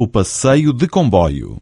o passeio de comboio.